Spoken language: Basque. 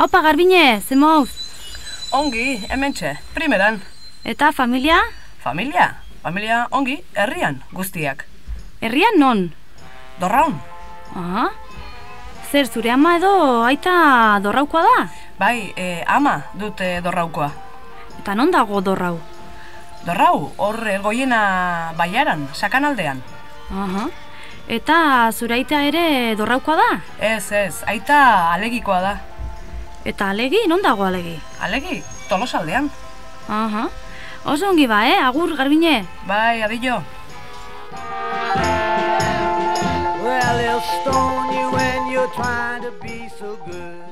Haupa garbine, ze mouz? Ongi, hementxe, primeran. Eta familia? Familia? Familia ongi, herrian, guztiak. Herrian non? Dorraun? Aha. Zer, zure ama edo aita dorraukoa da? Bai, e, ama dute dorraukoa. Eta non dago dorrau? Dorrau, hor goiena baiaran, sakanaldean. Aha. Eta zure aita ere dorraukoa da? Ez, ez, aita alegikoa da. Eta alegi, non dago alegi? Alegi, tolosaldean. Aha. Oso ongi ba, eh? Agur, garbine. Bai, adillo. Well, they'll stone you when you're trying to be so good.